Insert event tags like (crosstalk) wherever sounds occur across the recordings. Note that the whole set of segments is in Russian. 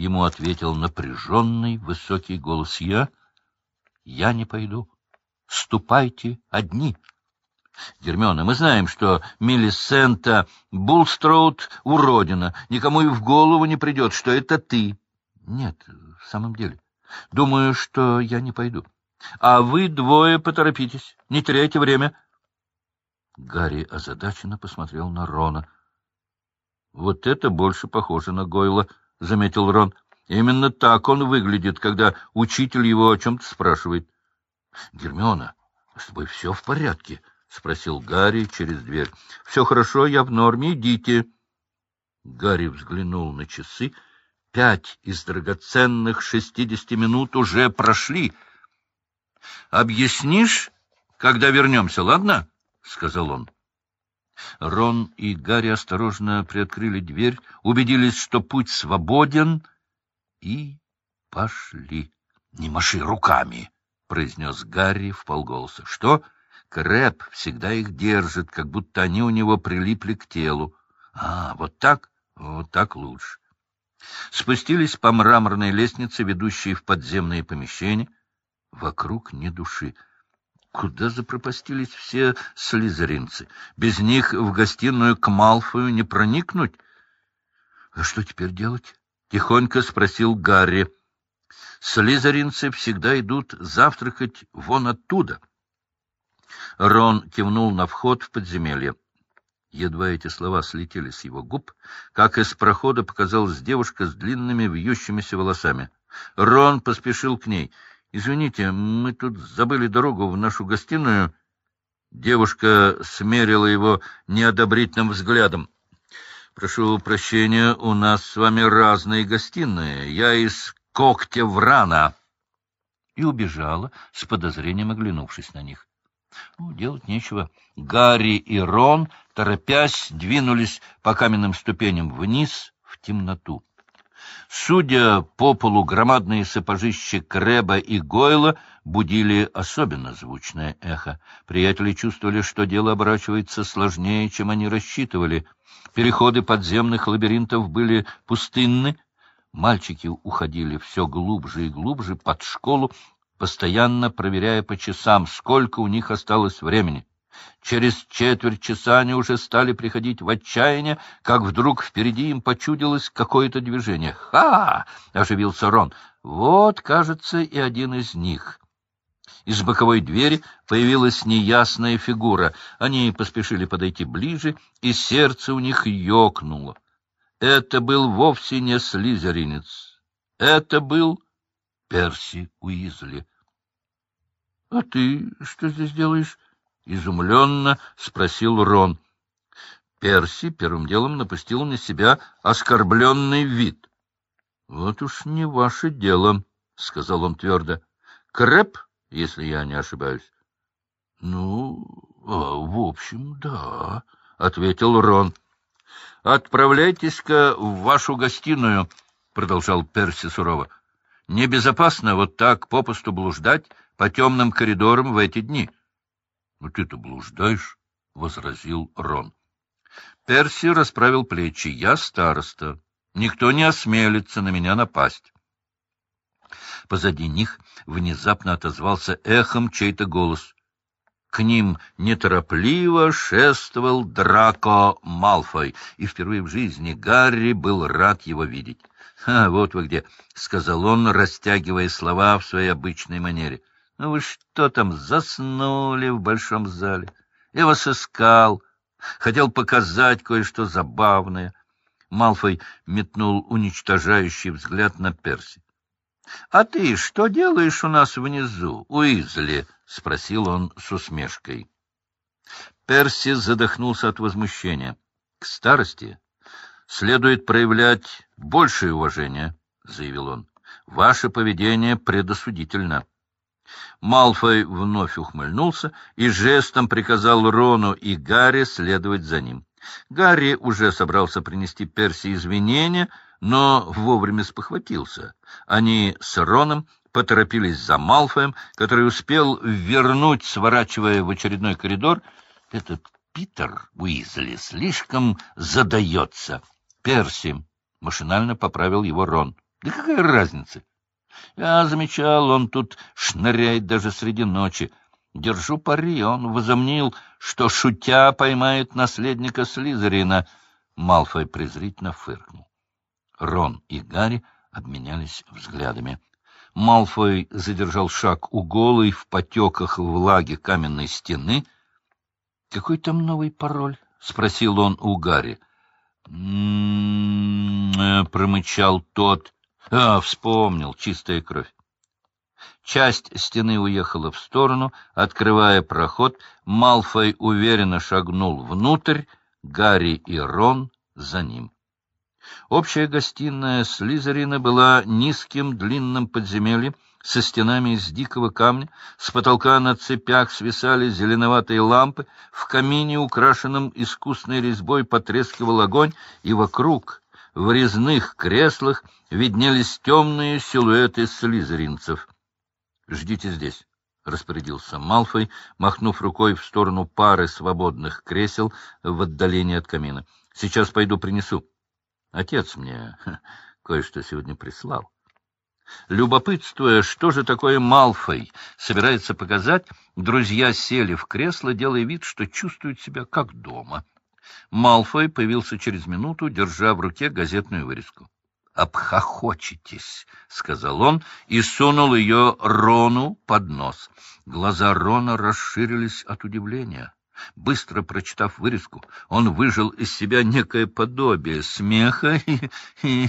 ему ответил напряженный высокий голос. «Я? Я не пойду. Ступайте одни». Гермиона, мы знаем, что Миллисента Булстроуд уродина. Никому и в голову не придет, что это ты. Нет, в самом деле. Думаю, что я не пойду. А вы двое поторопитесь. Не теряйте время. Гарри озадаченно посмотрел на Рона. — Вот это больше похоже на Гойла, — заметил Рон. — Именно так он выглядит, когда учитель его о чем-то спрашивает. — Гермиона, с тобой все в порядке? —— спросил Гарри через дверь. — Все хорошо, я в норме, идите. Гарри взглянул на часы. Пять из драгоценных шестидесяти минут уже прошли. — Объяснишь, когда вернемся, ладно? — сказал он. Рон и Гарри осторожно приоткрыли дверь, убедились, что путь свободен, и пошли. — Не маши руками, — произнес Гарри в полголоса. Что? Крэп всегда их держит, как будто они у него прилипли к телу. А, вот так? Вот так лучше. Спустились по мраморной лестнице, ведущей в подземные помещения. Вокруг ни души. Куда запропастились все слизеринцы? Без них в гостиную к Малфою не проникнуть? — А что теперь делать? — тихонько спросил Гарри. — Слизеринцы всегда идут завтракать вон оттуда. Рон кивнул на вход в подземелье. Едва эти слова слетели с его губ, как из прохода показалась девушка с длинными вьющимися волосами. Рон поспешил к ней — Извините, мы тут забыли дорогу в нашу гостиную. Девушка смерила его неодобрительным взглядом. Прошу прощения, у нас с вами разные гостиные. Я из когтя врана. И убежала, с подозрением оглянувшись на них. Ну, делать нечего. Гарри и Рон, торопясь, двинулись по каменным ступеням вниз в темноту. Судя по полу, громадные сапожища Крэба и Гойла будили особенно звучное эхо. Приятели чувствовали, что дело оборачивается сложнее, чем они рассчитывали. Переходы подземных лабиринтов были пустынны. Мальчики уходили все глубже и глубже под школу, постоянно проверяя по часам, сколько у них осталось времени. Через четверть часа они уже стали приходить в отчаяние, как вдруг впереди им почудилось какое-то движение. «Ха!» — оживился Рон. «Вот, кажется, и один из них». Из боковой двери появилась неясная фигура. Они поспешили подойти ближе, и сердце у них ёкнуло. Это был вовсе не слизеринец. Это был Перси Уизли. — А ты что здесь делаешь? — изумленно спросил Рон. Перси первым делом напустил на себя оскорбленный вид. — Вот уж не ваше дело, — сказал он твердо. — Крэп, если я не ошибаюсь. — Ну, а, в общем, да, — ответил Рон. — Отправляйтесь-ка в вашу гостиную, — продолжал Перси сурово. — Небезопасно вот так попусту блуждать по темным коридорам в эти дни. —— Ну ты-то блуждаешь, — возразил Рон. Перси расправил плечи. — Я староста. Никто не осмелится на меня напасть. Позади них внезапно отозвался эхом чей-то голос. К ним неторопливо шествовал Драко Малфой, и впервые в жизни Гарри был рад его видеть. — А, вот вы где, — сказал он, растягивая слова в своей обычной манере. Ну вы что там, заснули в большом зале? Я вас искал, хотел показать кое-что забавное. Малфой метнул уничтожающий взгляд на Перси. — А ты что делаешь у нас внизу, Уизли? — спросил он с усмешкой. Перси задохнулся от возмущения. — К старости следует проявлять большее уважение, — заявил он. — Ваше поведение предосудительно. Малфой вновь ухмыльнулся и жестом приказал Рону и Гарри следовать за ним. Гарри уже собрался принести Перси извинения, но вовремя спохватился. Они с Роном поторопились за Малфоем, который успел вернуть, сворачивая в очередной коридор. Этот Питер Уизли слишком задается. Перси, — машинально поправил его Рон. Да какая разница? Я замечал, он тут шныряет даже среди ночи. Держу пари, он возомнил, что, шутя, поймает наследника Слизерина. Малфой презрительно фыркнул. Рон и Гарри обменялись взглядами. Малфой задержал шаг у голой в потеках влаги каменной стены. — Какой там новый пароль? — спросил он у Гарри. «М-м-м», промычал тот. А, вспомнил, чистая кровь. Часть стены уехала в сторону, открывая проход. Малфой уверенно шагнул внутрь, Гарри и Рон за ним. Общая гостиная Слизерина была низким длинным подземельем со стенами из дикого камня, с потолка на цепях свисали зеленоватые лампы, в камине, украшенном искусной резьбой, потрескивал огонь, и вокруг, в резных креслах, виднелись темные силуэты слизеринцев. — Ждите здесь. — распорядился Малфой, махнув рукой в сторону пары свободных кресел в отдалении от камина. — Сейчас пойду принесу. Отец мне (laughs) кое-что сегодня прислал. Любопытствуя, что же такое Малфой собирается показать, друзья сели в кресло, делая вид, что чувствуют себя как дома. Малфой появился через минуту, держа в руке газетную вырезку. «Обхохочетесь», — сказал он и сунул ее Рону под нос. Глаза Рона расширились от удивления. Быстро прочитав вырезку, он выжил из себя некое подобие смеха и, и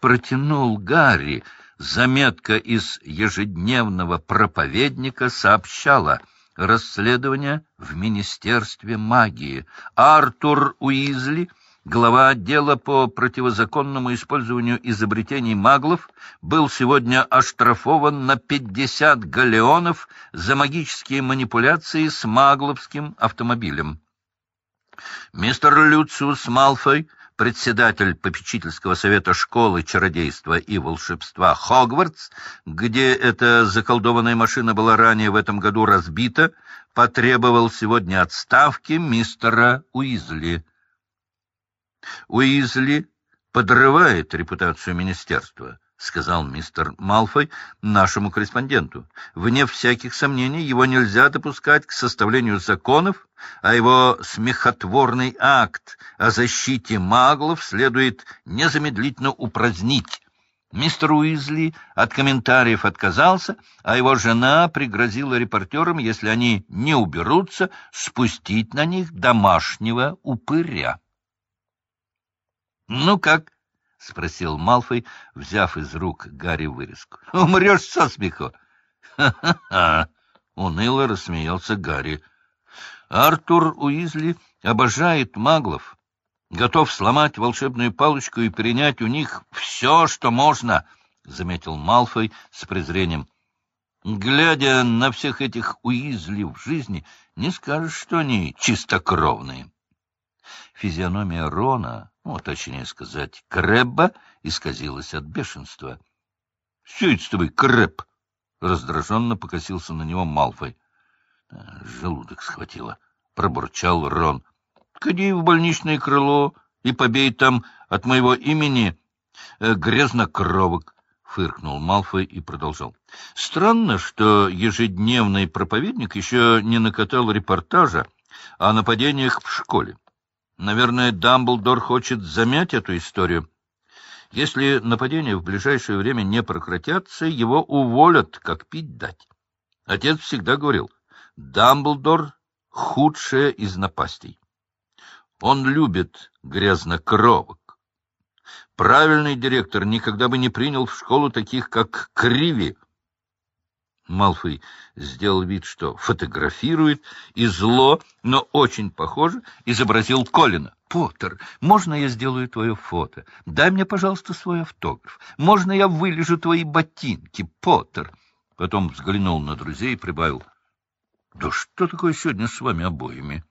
протянул Гарри. Заметка из ежедневного проповедника сообщала расследование в Министерстве магии. Артур Уизли — глава отдела по противозаконному использованию изобретений маглов, был сегодня оштрафован на 50 галеонов за магические манипуляции с магловским автомобилем. Мистер Люциус Малфой, председатель попечительского совета школы чародейства и волшебства Хогвартс, где эта заколдованная машина была ранее в этом году разбита, потребовал сегодня отставки мистера Уизли. Уизли подрывает репутацию министерства, — сказал мистер Малфой нашему корреспонденту. Вне всяких сомнений его нельзя допускать к составлению законов, а его смехотворный акт о защите маглов следует незамедлительно упразднить. Мистер Уизли от комментариев отказался, а его жена пригрозила репортерам, если они не уберутся, спустить на них домашнего упыря. «Ну как?» — спросил Малфой, взяв из рук Гарри вырезку. «Умрешь со смеху!» (laughs) «Ха-ха-ха!» — уныло рассмеялся Гарри. «Артур Уизли обожает маглов, готов сломать волшебную палочку и принять у них все, что можно», — заметил Малфой с презрением. «Глядя на всех этих Уизли в жизни, не скажешь, что они чистокровные». Физиономия Рона ну, точнее сказать, Крэбба исказилась от бешенства. — Все это с тобой, Крэб! — раздраженно покосился на него Малфой. — Желудок схватило, — пробурчал Рон. — Ходи в больничное крыло и побей там от моего имени э, грязнокровок. — фыркнул Малфой и продолжал. — Странно, что ежедневный проповедник еще не накатал репортажа о нападениях в школе. Наверное, Дамблдор хочет замять эту историю. Если нападения в ближайшее время не прекратятся, его уволят, как пить дать. Отец всегда говорил, Дамблдор — худшая из напастей. Он любит грязнокровок. Правильный директор никогда бы не принял в школу таких, как Криви — Малфой сделал вид, что фотографирует, и зло, но очень похоже, изобразил Колина. «Поттер, можно я сделаю твое фото? Дай мне, пожалуйста, свой автограф. Можно я вылежу твои ботинки, Поттер?» Потом взглянул на друзей и прибавил. «Да что такое сегодня с вами обоими?»